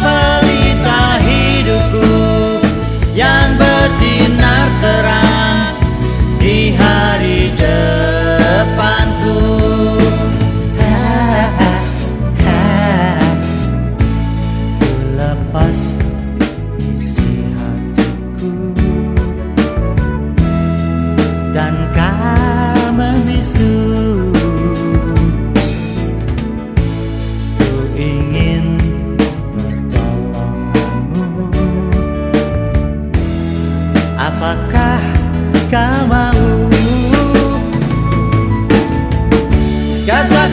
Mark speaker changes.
Speaker 1: Pelita hidupku Yang bersinar terang Di hari depanku. Dan kau Apakah kau mau? Kata